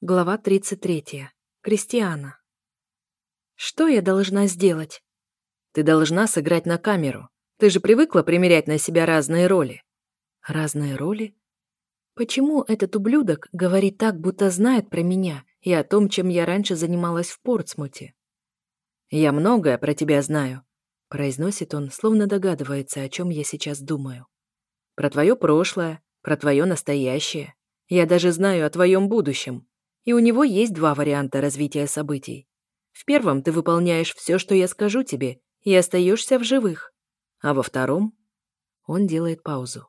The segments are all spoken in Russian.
Глава 33. Кристиана. Что я должна сделать? Ты должна сыграть на камеру. Ты же привыкла примерять на себя разные роли. Разные роли? Почему этот ублюдок говорит так, будто знает про меня и о том, чем я раньше занималась в Портсмуте? Я многое про тебя знаю, произносит он, словно догадывается, о чем я сейчас думаю. Про твое прошлое, про твое настоящее. Я даже знаю о твоем будущем и у него есть два варианта развития событий. В первом ты выполняешь все, что я скажу тебе, и остаешься в живых. А во втором... Он делает паузу.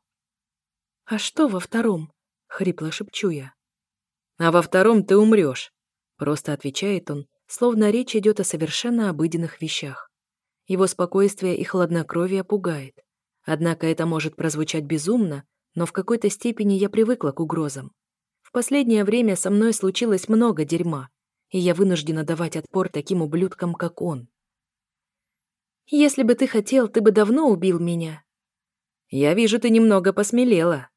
«А что во втором?» — хрипло шепчу я. «А во втором ты умрешь», — просто отвечает он, словно речь идет о совершенно обыденных вещах. Его спокойствие и хладнокровие пугает. Однако это может прозвучать безумно, но в какой-то степени я привыкла к угрозам. В последнее время со мной случилось много дерьма, и я вынуждена давать отпор таким ублюдкам, как он. Если бы ты хотел, ты бы давно убил меня. Я вижу, ты немного посмелела.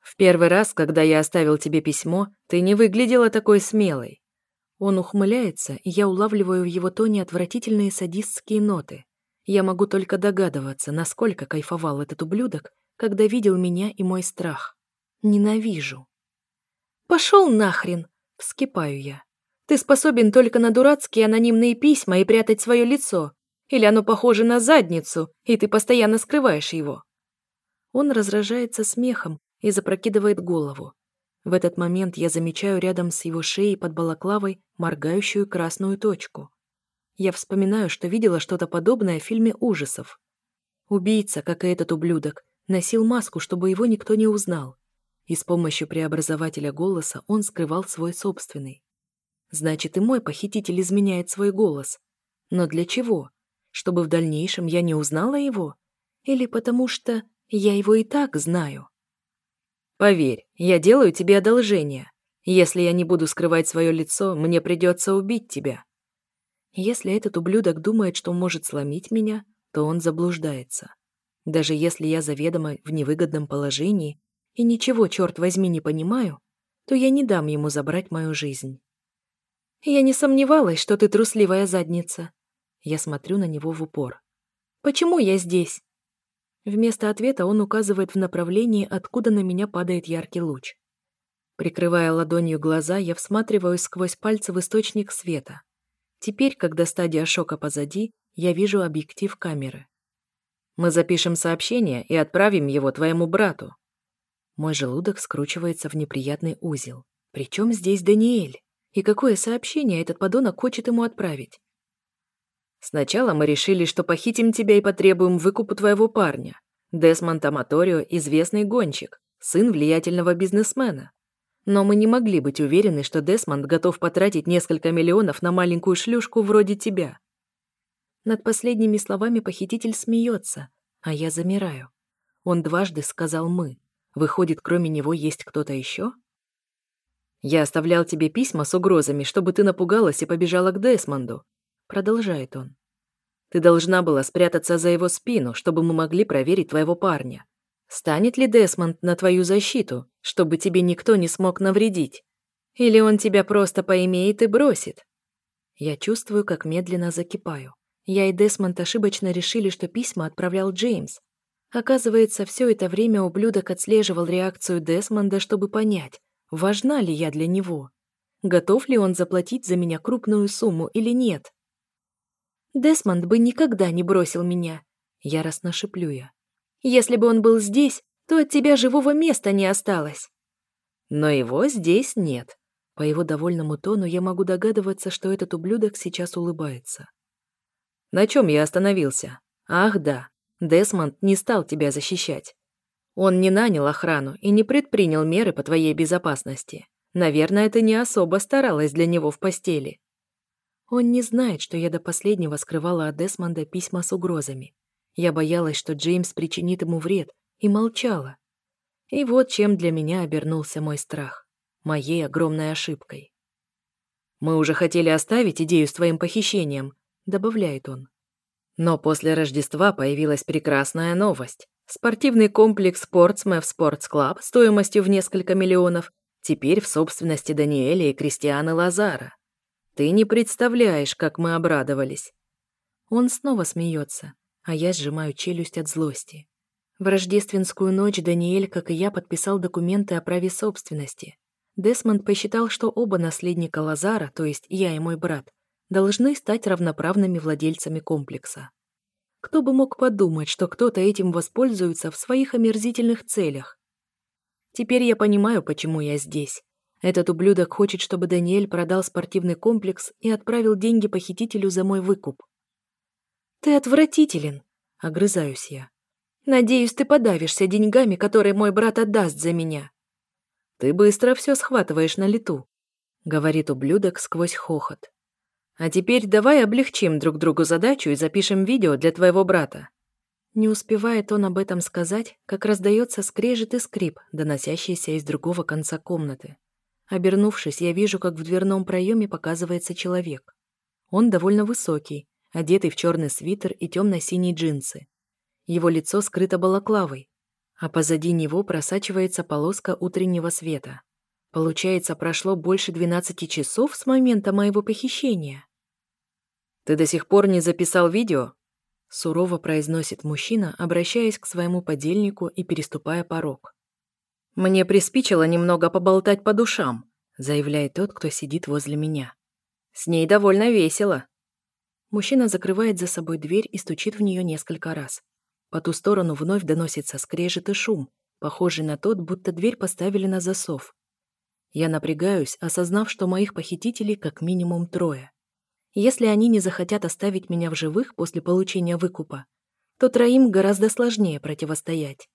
В первый раз, когда я оставил тебе письмо, ты не выглядела такой смелой. Он ухмыляется, и я улавливаю в его тоне отвратительные садистские ноты. Я могу только догадываться, насколько кайфовал этот ублюдок, когда видел меня и мой страх. Ненавижу. «Пошел нахрен!» — вскипаю я. «Ты способен только на дурацкие анонимные письма и прятать свое лицо. Или оно похоже на задницу, и ты постоянно скрываешь его». Он разражается смехом и запрокидывает голову. В этот момент я замечаю рядом с его шеей под балаклавой моргающую красную точку. Я вспоминаю, что видела что-то подобное в фильме ужасов. Убийца, как и этот ублюдок, носил маску, чтобы его никто не узнал и с помощью преобразователя голоса он скрывал свой собственный. Значит, и мой похититель изменяет свой голос. Но для чего? Чтобы в дальнейшем я не узнала его? Или потому что я его и так знаю? Поверь, я делаю тебе одолжение. Если я не буду скрывать свое лицо, мне придется убить тебя. Если этот ублюдок думает, что может сломить меня, то он заблуждается. Даже если я заведомо в невыгодном положении, и ничего, черт возьми, не понимаю, то я не дам ему забрать мою жизнь. Я не сомневалась, что ты трусливая задница. Я смотрю на него в упор. Почему я здесь? Вместо ответа он указывает в направлении, откуда на меня падает яркий луч. Прикрывая ладонью глаза, я всматриваюсь сквозь пальцы в источник света. Теперь, когда стадия шока позади, я вижу объектив камеры. Мы запишем сообщение и отправим его твоему брату. Мой желудок скручивается в неприятный узел. Причем здесь Даниэль? И какое сообщение этот подонок хочет ему отправить? Сначала мы решили, что похитим тебя и потребуем выкупу твоего парня. Десмонд Аматорио – известный гонщик, сын влиятельного бизнесмена. Но мы не могли быть уверены, что Десмонд готов потратить несколько миллионов на маленькую шлюшку вроде тебя. Над последними словами похититель смеется, а я замираю. Он дважды сказал «мы». Выходит, кроме него есть кто-то еще? Я оставлял тебе письма с угрозами, чтобы ты напугалась и побежала к Десмонду. Продолжает он. Ты должна была спрятаться за его спину, чтобы мы могли проверить твоего парня. Станет ли Десмонд на твою защиту, чтобы тебе никто не смог навредить? Или он тебя просто поимеет и бросит? Я чувствую, как медленно закипаю. Я и Десмонд ошибочно решили, что письма отправлял Джеймс, Оказывается, все это время ублюдок отслеживал реакцию Десмонда, чтобы понять, важна ли я для него. Готов ли он заплатить за меня крупную сумму или нет? Десмонд бы никогда не бросил меня, яростно шеплю я. Если бы он был здесь, то от тебя живого места не осталось. Но его здесь нет. По его довольному тону я могу догадываться, что этот ублюдок сейчас улыбается. На чем я остановился? Ах, да. Десмонд не стал тебя защищать. Он не нанял охрану и не предпринял меры по твоей безопасности. Наверное, ты не особо старалась для него в постели. Он не знает, что я до последнего скрывала от Десмонда письма с угрозами. Я боялась, что Джеймс причинит ему вред, и молчала. И вот чем для меня обернулся мой страх. Моей огромной ошибкой. «Мы уже хотели оставить идею с твоим похищением», — добавляет он. Но после Рождества появилась прекрасная новость. Спортивный комплекс Portsmouth Sports Club стоимостью в несколько миллионов Теперь в собственности Даниэля и Кристианы Лазара. Ты не представляешь, как мы обрадовались. Он снова смеется, а я сжимаю челюсть от злости. В рождественскую ночь Даниэль, как и я, подписал документы о праве собственности. Десмонд посчитал, что оба наследника Лазара, то есть я и мой брат, должны стать равноправными владельцами комплекса. Кто бы мог подумать, что кто-то этим воспользуется в своих омерзительных целях? Теперь я понимаю, почему я здесь. Этот ублюдок хочет, чтобы Даниэль продал спортивный комплекс и отправил деньги похитителю за мой выкуп. «Ты отвратителен!» — огрызаюсь я. «Надеюсь, ты подавишься деньгами, которые мой брат отдаст за меня». «Ты быстро все схватываешь на лету», — говорит ублюдок сквозь хохот. А теперь давай облегчим друг другу задачу и запишем видео для твоего брата». Не успевает он об этом сказать, как раздается скрежет и скрип, доносящийся из другого конца комнаты. Обернувшись, я вижу, как в дверном проеме показывается человек. Он довольно высокий, одетый в черный свитер и темно-синие джинсы. Его лицо скрыто балаклавой, а позади него просачивается полоска утреннего света. Получается, прошло больше 12 часов с момента моего похищения. «Ты до сих пор не записал видео?» Сурово произносит мужчина, обращаясь к своему подельнику и переступая порог. «Мне приспичило немного поболтать по душам», заявляет тот, кто сидит возле меня. «С ней довольно весело». Мужчина закрывает за собой дверь и стучит в нее несколько раз. По ту сторону вновь доносится скрежет и шум, похожий на тот, будто дверь поставили на засов. Я напрягаюсь, осознав, что моих похитителей как минимум трое. Если они не захотят оставить меня в живых после получения выкупа, то троим гораздо сложнее противостоять.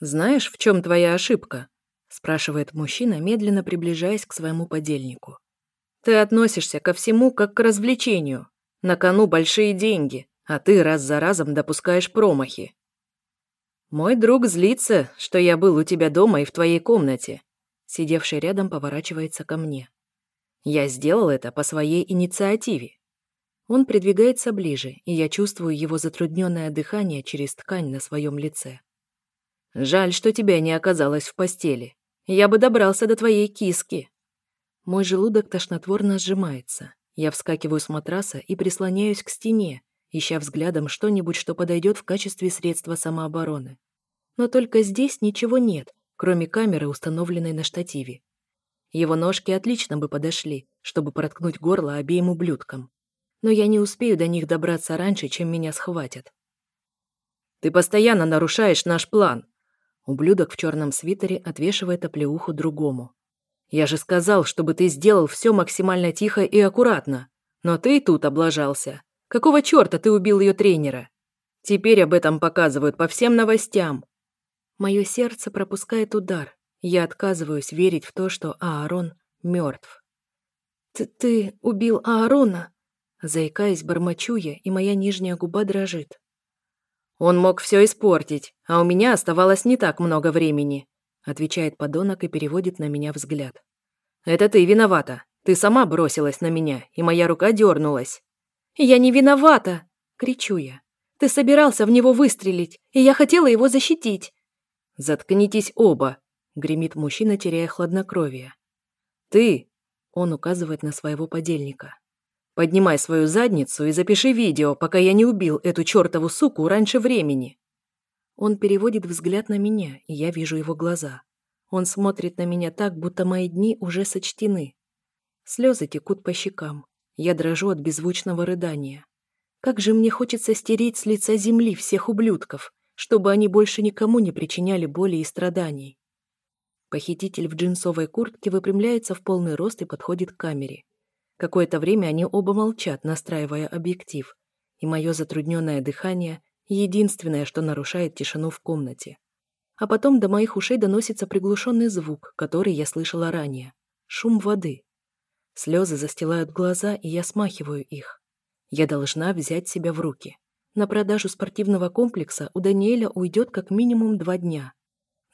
«Знаешь, в чем твоя ошибка?» — спрашивает мужчина, медленно приближаясь к своему подельнику. «Ты относишься ко всему как к развлечению. На кону большие деньги, а ты раз за разом допускаешь промахи. Мой друг злится, что я был у тебя дома и в твоей комнате». Сидевший рядом поворачивается ко мне. Я сделал это по своей инициативе. Он придвигается ближе, и я чувствую его затрудненное дыхание через ткань на своем лице. Жаль, что тебя не оказалось в постели. Я бы добрался до твоей киски. Мой желудок тошнотворно сжимается. Я вскакиваю с матраса и прислоняюсь к стене, ища взглядом что-нибудь, что подойдет в качестве средства самообороны. Но только здесь ничего нет, кроме камеры, установленной на штативе. Его ножки отлично бы подошли, чтобы проткнуть горло обеим ублюдкам. Но я не успею до них добраться раньше, чем меня схватят. «Ты постоянно нарушаешь наш план!» Ублюдок в черном свитере отвешивает оплеуху другому. «Я же сказал, чтобы ты сделал все максимально тихо и аккуратно. Но ты тут облажался. Какого черта ты убил ее тренера? Теперь об этом показывают по всем новостям». Мое сердце пропускает удар, я отказываюсь верить в то, что Аарон мертв. «Ты, ты убил Аарона?» Заикаясь, бормочу я, и моя нижняя губа дрожит. «Он мог все испортить, а у меня оставалось не так много времени», отвечает подонок и переводит на меня взгляд. «Это ты виновата. Ты сама бросилась на меня, и моя рука дернулась». «Я не виновата!» — кричу я. «Ты собирался в него выстрелить, и я хотела его защитить». «Заткнитесь оба!» Гремит мужчина, теряя хладнокровие. «Ты!» — он указывает на своего подельника. «Поднимай свою задницу и запиши видео, пока я не убил эту чертову суку раньше времени!» Он переводит взгляд на меня, и я вижу его глаза. Он смотрит на меня так, будто мои дни уже сочтены. Слезы текут по щекам. Я дрожу от беззвучного рыдания. Как же мне хочется стереть с лица земли всех ублюдков, чтобы они больше никому не причиняли боли и страданий. Похититель в джинсовой куртке выпрямляется в полный рост и подходит к камере. Какое-то время они оба молчат, настраивая объектив, и мое затрудненное дыхание — единственное, что нарушает тишину в комнате. А потом до моих ушей доносится приглушенный звук, который я слышала ранее — шум воды. Слезы застилают глаза, и я смахиваю их. Я должна взять себя в руки. На продажу спортивного комплекса у Даниэля уйдет как минимум два дня.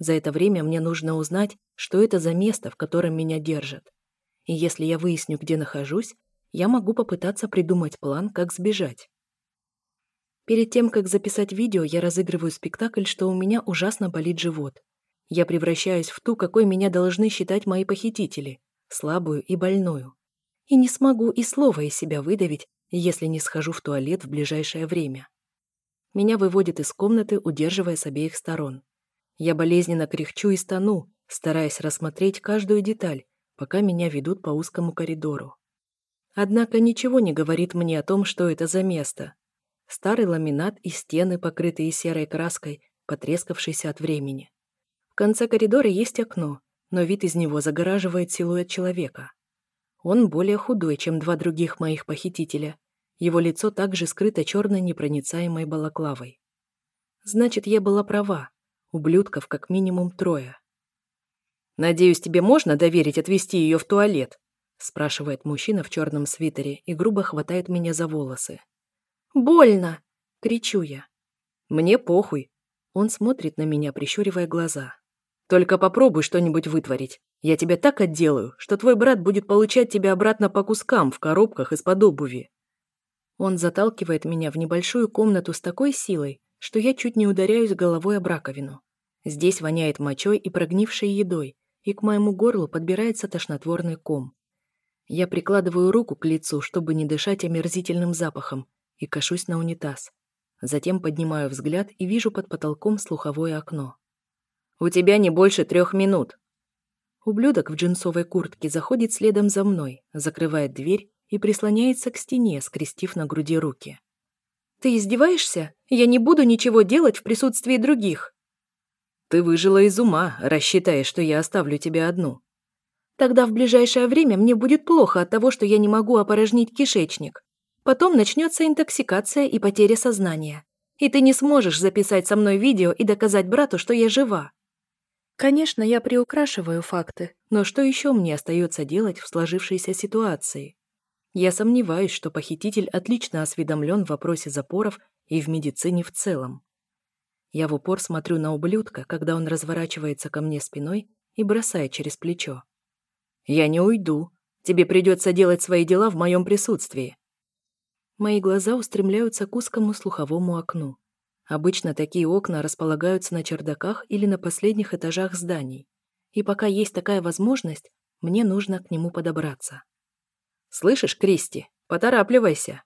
За это время мне нужно узнать, что это за место, в котором меня держат. И если я выясню, где нахожусь, я могу попытаться придумать план, как сбежать. Перед тем, как записать видео, я разыгрываю спектакль, что у меня ужасно болит живот. Я превращаюсь в ту, какой меня должны считать мои похитители, слабую и больную. И не смогу и слова из себя выдавить, если не схожу в туалет в ближайшее время. Меня выводят из комнаты, удерживая с обеих сторон. Я болезненно кряхчу и стану, стараясь рассмотреть каждую деталь, пока меня ведут по узкому коридору. Однако ничего не говорит мне о том, что это за место. Старый ламинат и стены, покрытые серой краской, потрескавшиеся от времени. В конце коридора есть окно, но вид из него загораживает силуэт человека. Он более худой, чем два других моих похитителя. Его лицо также скрыто черной непроницаемой балаклавой. Значит, я была права. Ублюдков как минимум трое. «Надеюсь, тебе можно доверить отвезти ее в туалет?» спрашивает мужчина в черном свитере и грубо хватает меня за волосы. «Больно!» — кричу я. «Мне похуй!» Он смотрит на меня, прищуривая глаза. «Только попробуй что-нибудь вытворить. Я тебя так отделаю, что твой брат будет получать тебя обратно по кускам в коробках из-под обуви». Он заталкивает меня в небольшую комнату с такой силой, что я чуть не ударяюсь головой об раковину. Здесь воняет мочой и прогнившей едой, и к моему горлу подбирается тошнотворный ком. Я прикладываю руку к лицу, чтобы не дышать омерзительным запахом, и кашусь на унитаз. Затем поднимаю взгляд и вижу под потолком слуховое окно. «У тебя не больше трех минут!» Ублюдок в джинсовой куртке заходит следом за мной, закрывает дверь и прислоняется к стене, скрестив на груди руки. «Ты издеваешься? Я не буду ничего делать в присутствии других!» «Ты выжила из ума, рассчитая, что я оставлю тебя одну», Тогда в ближайшее время мне будет плохо от того, что я не могу опорожнить кишечник. Потом начнется интоксикация и потеря сознания. И ты не сможешь записать со мной видео и доказать брату, что я жива. Конечно, я приукрашиваю факты, но что еще мне остается делать в сложившейся ситуации? Я сомневаюсь, что похититель отлично осведомлен в вопросе запоров и в медицине в целом. Я в упор смотрю на ублюдка, когда он разворачивается ко мне спиной и бросает через плечо. «Я не уйду. Тебе придется делать свои дела в моем присутствии». Мои глаза устремляются к узкому слуховому окну. Обычно такие окна располагаются на чердаках или на последних этажах зданий. И пока есть такая возможность, мне нужно к нему подобраться. «Слышишь, Кристи, поторапливайся!»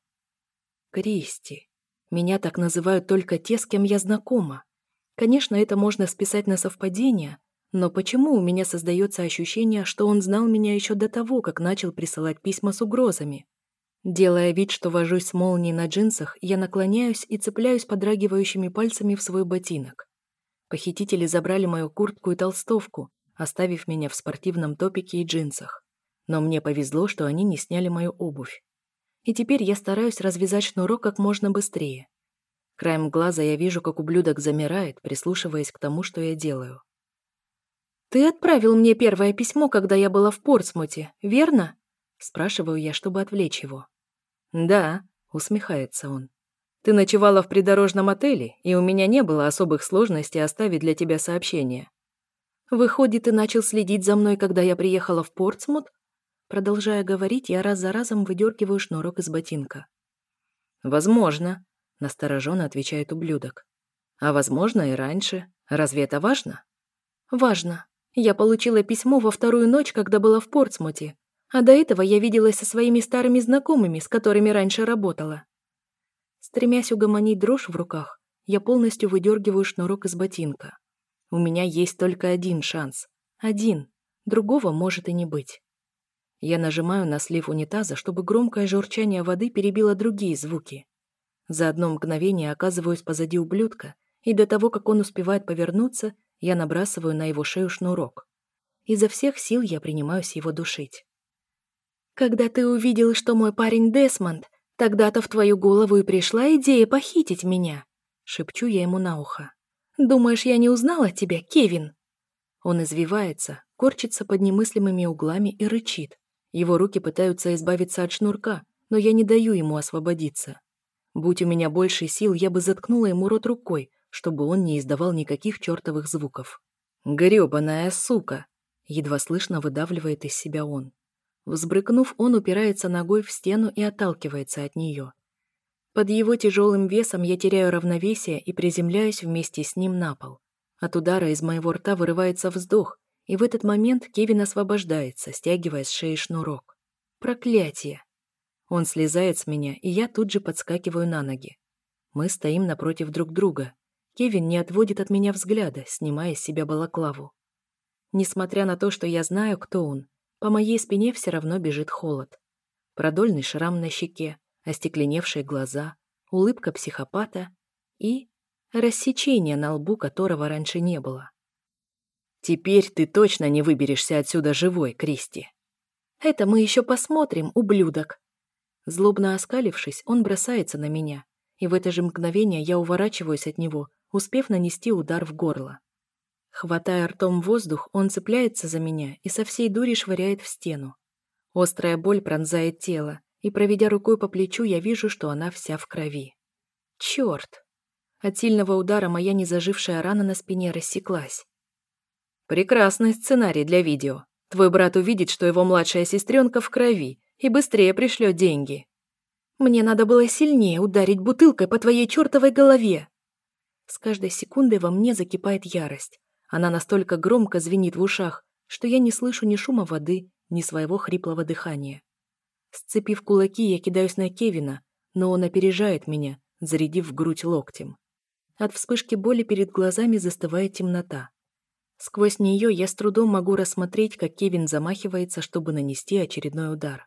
Кристи. Меня так называют только те, с кем я знакома. Конечно, это можно списать на совпадение, но почему у меня создается ощущение, что он знал меня еще до того, как начал присылать письма с угрозами? Делая вид, что вожусь с молнией на джинсах, я наклоняюсь и цепляюсь подрагивающими пальцами в свой ботинок. Похитители забрали мою куртку и толстовку, оставив меня в спортивном топике и джинсах. Но мне повезло, что они не сняли мою обувь. И теперь я стараюсь развязать шнурок как можно быстрее. Краем глаза я вижу, как ублюдок замирает, прислушиваясь к тому, что я делаю. «Ты отправил мне первое письмо, когда я была в Портсмуте, верно?» Спрашиваю я, чтобы отвлечь его. «Да», — усмехается он. «Ты ночевала в придорожном отеле, и у меня не было особых сложностей оставить для тебя сообщение». «Выходит, ты начал следить за мной, когда я приехала в Портсмут?» Продолжая говорить, я раз за разом выдергиваю шнурок из ботинка. «Возможно», — настороженно отвечает ублюдок. «А возможно и раньше. Разве это важно?» «Важно. Я получила письмо во вторую ночь, когда была в Портсмуте, а до этого я виделась со своими старыми знакомыми, с которыми раньше работала. Стремясь угомонить дрожь в руках, я полностью выдергиваю шнурок из ботинка. У меня есть только один шанс. Один. Другого может и не быть. Я нажимаю на слив унитаза, чтобы громкое журчание воды перебило другие звуки. За одно мгновение оказываюсь позади ублюдка, и до того, как он успевает повернуться, я набрасываю на его шею шнурок. Изо всех сил я принимаюсь его душить. «Когда ты увидел, что мой парень Десмонд, тогда-то в твою голову и пришла идея похитить меня», — шепчу я ему на ухо. «Думаешь, я не узнала тебя, Кевин?» Он извивается, корчится под немыслимыми углами и рычит. Его руки пытаются избавиться от шнурка, но я не даю ему освободиться. Будь у меня больше сил, я бы заткнула ему рот рукой, чтобы он не издавал никаких чертовых звуков. «Грёбаная сука!» — едва слышно выдавливает из себя он. Взбрыкнув, он упирается ногой в стену и отталкивается от нее. Под его тяжелым весом я теряю равновесие и приземляюсь вместе с ним на пол. От удара из моего рта вырывается вздох, и в этот момент Кевин освобождается, стягивая с шеи шнурок. Проклятие! Он слезает с меня, и я тут же подскакиваю на ноги. Мы стоим напротив друг друга. Кевин не отводит от меня взгляда, снимая с себя балаклаву. Несмотря на то, что я знаю, кто он, по моей спине все равно бежит холод. Продольный шрам на щеке, остекленевшие глаза, улыбка психопата и рассечение на лбу, которого раньше не было. «Теперь ты точно не выберешься отсюда живой, Кристи!» «Это мы еще посмотрим, ублюдок!» Злобно оскалившись, он бросается на меня, и в это же мгновение я уворачиваюсь от него, успев нанести удар в горло. Хватая ртом воздух, он цепляется за меня и со всей дури швыряет в стену. Острая боль пронзает тело, и, проведя рукой по плечу, я вижу, что она вся в крови. Черт! От сильного удара моя незажившая рана на спине рассеклась. Прекрасный сценарий для видео. Твой брат увидит, что его младшая сестренка в крови, и быстрее пришлет деньги. Мне надо было сильнее ударить бутылкой по твоей чертовой голове. С каждой секундой во мне закипает ярость. Она настолько громко звенит в ушах, что я не слышу ни шума воды, ни своего хриплого дыхания. Сцепив кулаки, я кидаюсь на Кевина, но он опережает меня, зарядив в грудь локтем. От вспышки боли перед глазами застывает темнота. Сквозь нее я с трудом могу рассмотреть, как Кевин замахивается, чтобы нанести очередной удар.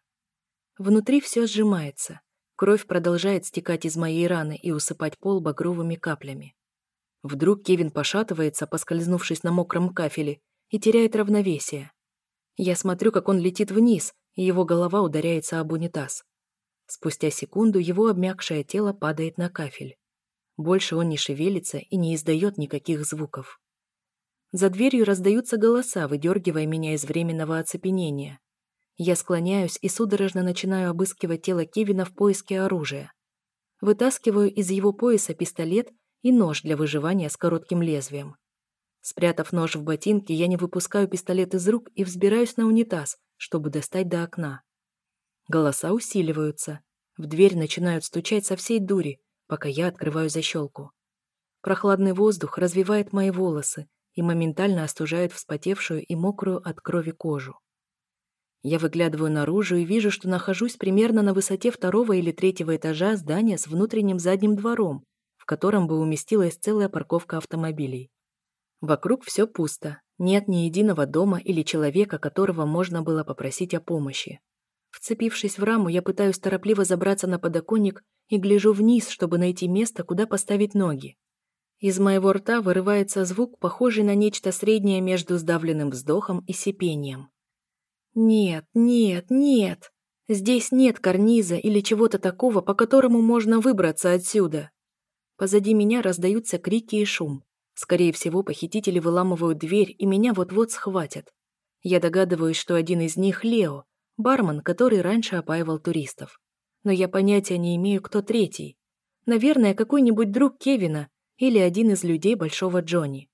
Внутри все сжимается. Кровь продолжает стекать из моей раны и усыпать пол багровыми каплями. Вдруг Кевин пошатывается, поскользнувшись на мокром кафеле, и теряет равновесие. Я смотрю, как он летит вниз, и его голова ударяется об унитаз. Спустя секунду его обмякшее тело падает на кафель. Больше он не шевелится и не издает никаких звуков. За дверью раздаются голоса, выдергивая меня из временного оцепенения. Я склоняюсь и судорожно начинаю обыскивать тело Кевина в поиске оружия. Вытаскиваю из его пояса пистолет и нож для выживания с коротким лезвием. Спрятав нож в ботинке, я не выпускаю пистолет из рук и взбираюсь на унитаз, чтобы достать до окна. Голоса усиливаются. В дверь начинают стучать со всей дури, пока я открываю защелку. Прохладный воздух развивает мои волосы и моментально остужает вспотевшую и мокрую от крови кожу. Я выглядываю наружу и вижу, что нахожусь примерно на высоте второго или третьего этажа здания с внутренним задним двором, в котором бы уместилась целая парковка автомобилей. Вокруг все пусто, нет ни единого дома или человека, которого можно было попросить о помощи. Вцепившись в раму, я пытаюсь торопливо забраться на подоконник и гляжу вниз, чтобы найти место, куда поставить ноги. Из моего рта вырывается звук, похожий на нечто среднее между сдавленным вздохом и сипением. Нет, нет, нет. Здесь нет карниза или чего-то такого, по которому можно выбраться отсюда. Позади меня раздаются крики и шум. Скорее всего, похитители выламывают дверь, и меня вот-вот схватят. Я догадываюсь, что один из них — Лео, бармен, который раньше опаивал туристов. Но я понятия не имею, кто третий. Наверное, какой-нибудь друг Кевина или один из людей Большого Джонни.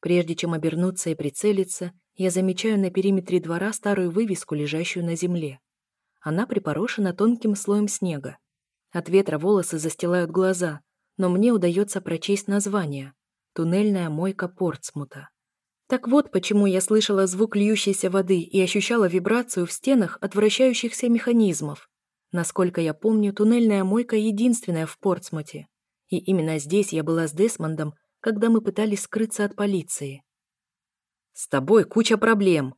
Прежде чем обернуться и прицелиться, я замечаю на периметре двора старую вывеску, лежащую на земле. Она припорошена тонким слоем снега. От ветра волосы застилают глаза, но мне удается прочесть название «Туннельная мойка Портсмута». Так вот, почему я слышала звук льющейся воды и ощущала вибрацию в стенах от вращающихся механизмов. Насколько я помню, туннельная мойка единственная в Портсмуте. И именно здесь я была с Десмондом, когда мы пытались скрыться от полиции. «С тобой куча проблем!»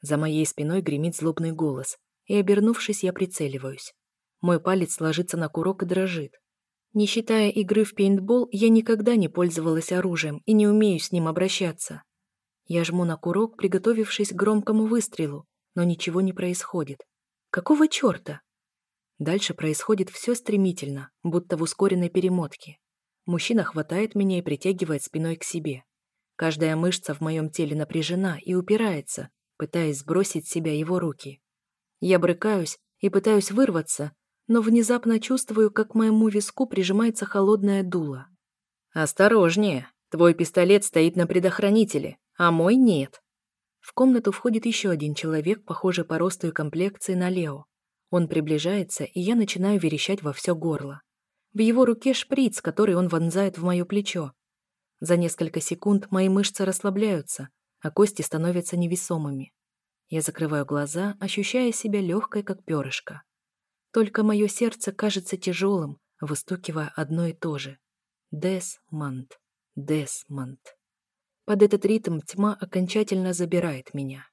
За моей спиной гремит злобный голос, и, обернувшись, я прицеливаюсь. Мой палец ложится на курок и дрожит. Не считая игры в пейнтбол, я никогда не пользовалась оружием и не умею с ним обращаться. Я жму на курок, приготовившись к громкому выстрелу, но ничего не происходит. Какого черта? Дальше происходит все стремительно, будто в ускоренной перемотке. Мужчина хватает меня и притягивает спиной к себе. Каждая мышца в моем теле напряжена и упирается, пытаясь сбросить с себя его руки. Я брыкаюсь и пытаюсь вырваться, но внезапно чувствую, как к моему виску прижимается холодное дуло. «Осторожнее! Твой пистолет стоит на предохранителе, а мой нет!» В комнату входит еще один человек, похожий по росту и комплекции на Лео. Он приближается, и я начинаю верещать во все горло. В его руке шприц, который он вонзает в мое плечо. За несколько секунд мои мышцы расслабляются, а кости становятся невесомыми. Я закрываю глаза, ощущая себя легкой, как перышко. Только мое сердце кажется тяжелым, выстукивая одно и то же. Десмонд, Десмонд. Под этот ритм тьма окончательно забирает меня.